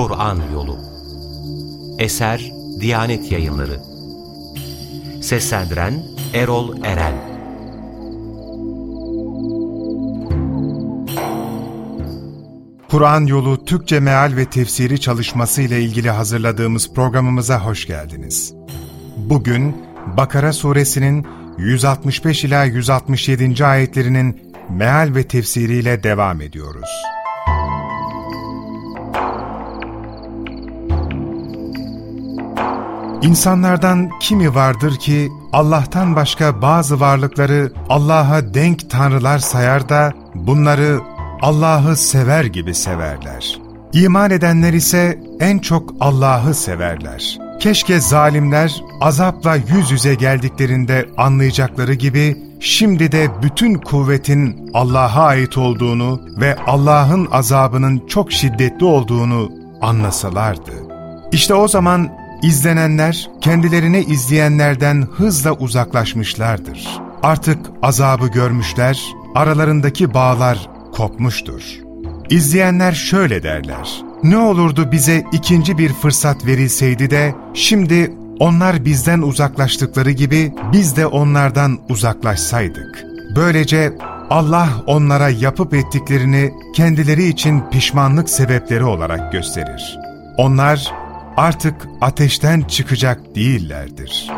Kur'an Yolu Eser Diyanet Yayınları Seslendiren Erol Eren Kur'an Yolu Türkçe Meal ve Tefsiri çalışması ile ilgili hazırladığımız programımıza hoş geldiniz. Bugün Bakara suresinin 165 ila 167. ayetlerinin meal ve tefsiriyle devam ediyoruz. İnsanlardan kimi vardır ki Allah'tan başka bazı varlıkları Allah'a denk tanrılar sayar da bunları Allah'ı sever gibi severler. İman edenler ise en çok Allah'ı severler. Keşke zalimler azapla yüz yüze geldiklerinde anlayacakları gibi şimdi de bütün kuvvetin Allah'a ait olduğunu ve Allah'ın azabının çok şiddetli olduğunu anlasalardı. İşte o zaman izlenenler kendilerini izleyenlerden hızla uzaklaşmışlardır. Artık azabı görmüşler, aralarındaki bağlar kopmuştur. İzleyenler şöyle derler, ne olurdu bize ikinci bir fırsat verilseydi de şimdi onlar bizden uzaklaştıkları gibi biz de onlardan uzaklaşsaydık. Böylece Allah onlara yapıp ettiklerini kendileri için pişmanlık sebepleri olarak gösterir. Onlar artık ateşten çıkacak değillerdir.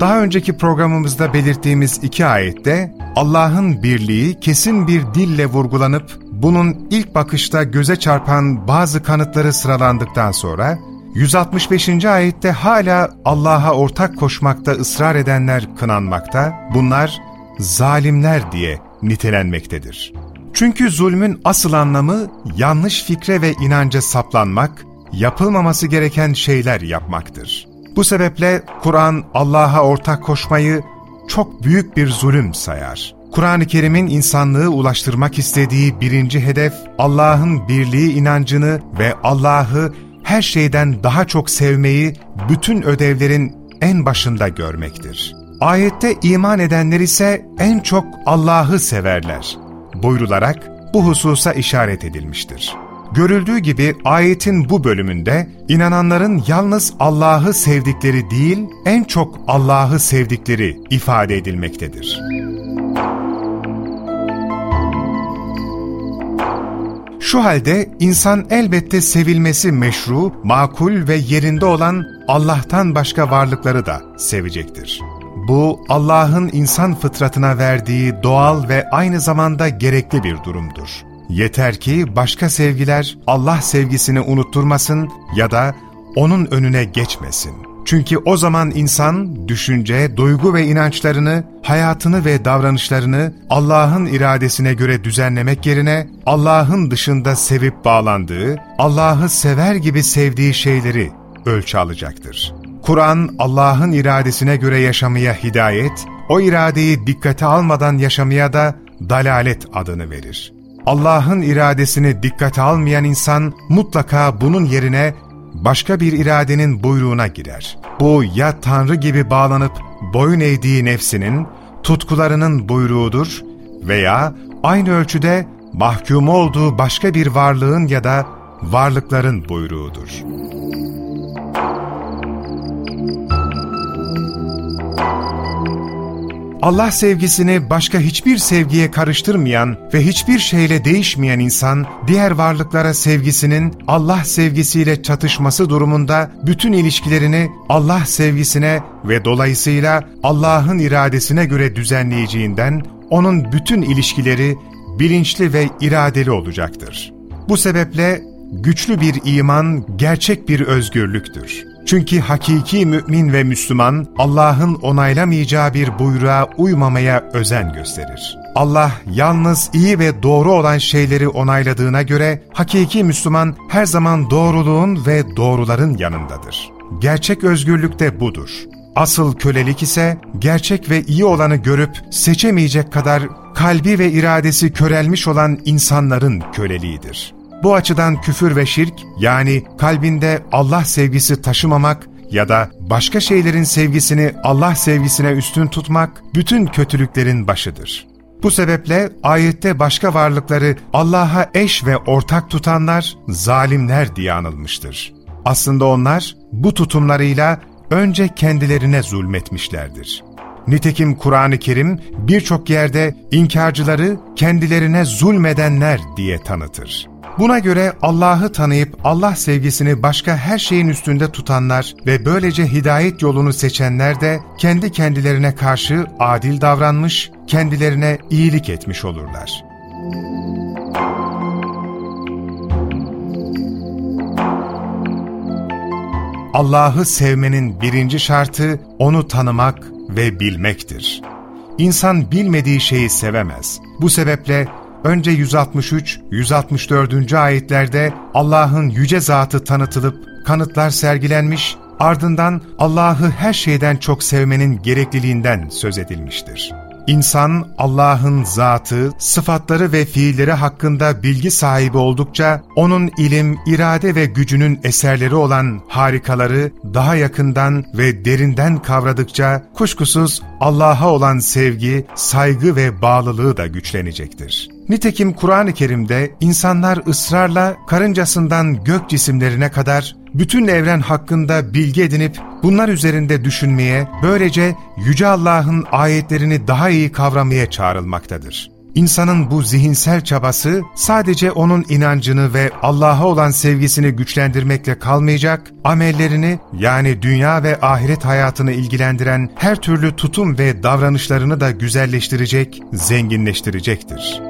Daha önceki programımızda belirttiğimiz iki ayette Allah'ın birliği kesin bir dille vurgulanıp bunun ilk bakışta göze çarpan bazı kanıtları sıralandıktan sonra 165. ayette hala Allah'a ortak koşmakta ısrar edenler kınanmakta, bunlar zalimler diye nitelenmektedir. Çünkü zulmün asıl anlamı yanlış fikre ve inanca saplanmak, yapılmaması gereken şeyler yapmaktır. Bu sebeple Kur'an Allah'a ortak koşmayı çok büyük bir zulüm sayar. Kur'an-ı Kerim'in insanlığı ulaştırmak istediği birinci hedef Allah'ın birliği inancını ve Allah'ı her şeyden daha çok sevmeyi bütün ödevlerin en başında görmektir. Ayette iman edenler ise en çok Allah'ı severler buyrularak bu hususa işaret edilmiştir. Görüldüğü gibi ayetin bu bölümünde inananların yalnız Allah'ı sevdikleri değil, en çok Allah'ı sevdikleri ifade edilmektedir. Şu halde insan elbette sevilmesi meşru, makul ve yerinde olan Allah'tan başka varlıkları da sevecektir. Bu Allah'ın insan fıtratına verdiği doğal ve aynı zamanda gerekli bir durumdur. Yeter ki başka sevgiler Allah sevgisini unutturmasın ya da onun önüne geçmesin. Çünkü o zaman insan düşünce, duygu ve inançlarını, hayatını ve davranışlarını Allah'ın iradesine göre düzenlemek yerine Allah'ın dışında sevip bağlandığı, Allah'ı sever gibi sevdiği şeyleri ölçü alacaktır. Kur'an Allah'ın iradesine göre yaşamaya hidayet, o iradeyi dikkate almadan yaşamaya da dalalet adını verir. Allah'ın iradesini dikkate almayan insan mutlaka bunun yerine başka bir iradenin buyruğuna girer. Bu ya Tanrı gibi bağlanıp boyun eğdiği nefsinin, tutkularının buyruğudur veya aynı ölçüde mahkum olduğu başka bir varlığın ya da varlıkların buyruğudur. Allah sevgisini başka hiçbir sevgiye karıştırmayan ve hiçbir şeyle değişmeyen insan, diğer varlıklara sevgisinin Allah sevgisiyle çatışması durumunda bütün ilişkilerini Allah sevgisine ve dolayısıyla Allah'ın iradesine göre düzenleyeceğinden, onun bütün ilişkileri bilinçli ve iradeli olacaktır. Bu sebeple güçlü bir iman gerçek bir özgürlüktür. Çünkü hakiki mümin ve Müslüman Allah'ın onaylamayacağı bir buyruğa uymamaya özen gösterir. Allah yalnız iyi ve doğru olan şeyleri onayladığına göre hakiki Müslüman her zaman doğruluğun ve doğruların yanındadır. Gerçek özgürlük de budur. Asıl kölelik ise gerçek ve iyi olanı görüp seçemeyecek kadar kalbi ve iradesi körelmiş olan insanların köleliğidir. Bu açıdan küfür ve şirk yani kalbinde Allah sevgisi taşımamak ya da başka şeylerin sevgisini Allah sevgisine üstün tutmak bütün kötülüklerin başıdır. Bu sebeple ayette başka varlıkları Allah'a eş ve ortak tutanlar zalimler diye anılmıştır. Aslında onlar bu tutumlarıyla önce kendilerine zulmetmişlerdir. Nitekim Kur'an-ı Kerim birçok yerde inkarcıları kendilerine zulmedenler diye tanıtır. Buna göre Allah'ı tanıyıp Allah sevgisini başka her şeyin üstünde tutanlar ve böylece hidayet yolunu seçenler de kendi kendilerine karşı adil davranmış, kendilerine iyilik etmiş olurlar. Allah'ı sevmenin birinci şartı onu tanımak ve bilmektir. İnsan bilmediği şeyi sevemez. Bu sebeple önce 163-164. ayetlerde Allah'ın yüce zatı tanıtılıp kanıtlar sergilenmiş, ardından Allah'ı her şeyden çok sevmenin gerekliliğinden söz edilmiştir. İnsan, Allah'ın zatı, sıfatları ve fiilleri hakkında bilgi sahibi oldukça, O'nun ilim, irade ve gücünün eserleri olan harikaları daha yakından ve derinden kavradıkça, kuşkusuz Allah'a olan sevgi, saygı ve bağlılığı da güçlenecektir. Nitekim Kur'an-ı Kerim'de insanlar ısrarla karıncasından gök cisimlerine kadar bütün evren hakkında bilgi edinip bunlar üzerinde düşünmeye, böylece Yüce Allah'ın ayetlerini daha iyi kavramaya çağrılmaktadır. İnsanın bu zihinsel çabası sadece onun inancını ve Allah'a olan sevgisini güçlendirmekle kalmayacak, amellerini yani dünya ve ahiret hayatını ilgilendiren her türlü tutum ve davranışlarını da güzelleştirecek, zenginleştirecektir.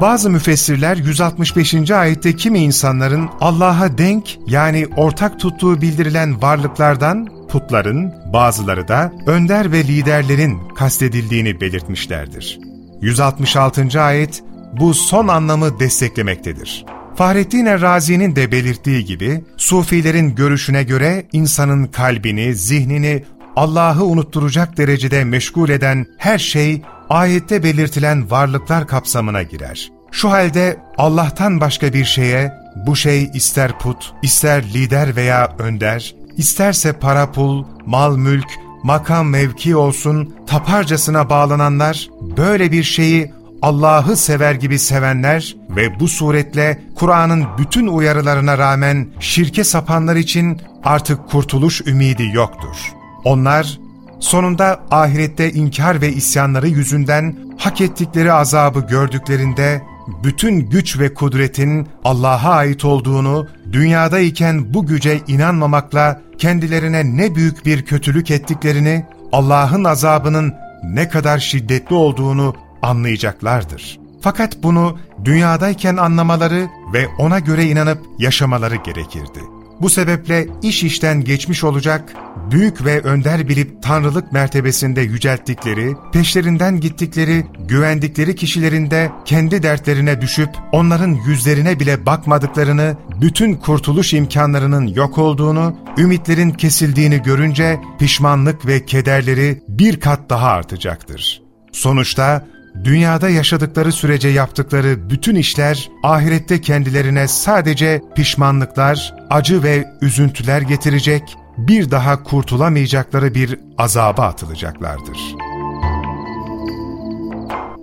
Bazı müfessirler 165. ayette kimi insanların Allah'a denk yani ortak tuttuğu bildirilen varlıklardan putların, bazıları da önder ve liderlerin kastedildiğini belirtmişlerdir. 166. ayet bu son anlamı desteklemektedir. Fahrettin Razi'nin de belirttiği gibi, Sufilerin görüşüne göre insanın kalbini, zihnini Allah'ı unutturacak derecede meşgul eden her şey ayette belirtilen varlıklar kapsamına girer. Şu halde Allah'tan başka bir şeye, bu şey ister put, ister lider veya önder, isterse para pul, mal mülk, makam mevki olsun, taparcasına bağlananlar, böyle bir şeyi Allah'ı sever gibi sevenler ve bu suretle Kur'an'ın bütün uyarılarına rağmen şirke sapanlar için artık kurtuluş ümidi yoktur. Onlar sonunda ahirette inkar ve isyanları yüzünden hak ettikleri azabı gördüklerinde bütün güç ve kudretin Allah'a ait olduğunu, dünyadayken bu güce inanmamakla kendilerine ne büyük bir kötülük ettiklerini, Allah'ın azabının ne kadar şiddetli olduğunu anlayacaklardır. Fakat bunu dünyadayken anlamaları ve ona göre inanıp yaşamaları gerekirdi. Bu sebeple iş işten geçmiş olacak, büyük ve önder bilip tanrılık mertebesinde yücelttikleri, peşlerinden gittikleri, güvendikleri kişilerinde kendi dertlerine düşüp onların yüzlerine bile bakmadıklarını, bütün kurtuluş imkanlarının yok olduğunu, ümitlerin kesildiğini görünce pişmanlık ve kederleri bir kat daha artacaktır. Sonuçta dünyada yaşadıkları sürece yaptıkları bütün işler ahirette kendilerine sadece pişmanlıklar, acı ve üzüntüler getirecek, bir daha kurtulamayacakları bir azaba atılacaklardır.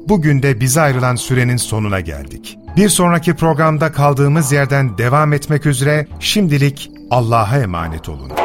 Bugün de bize ayrılan sürenin sonuna geldik. Bir sonraki programda kaldığımız yerden devam etmek üzere şimdilik Allah'a emanet olun.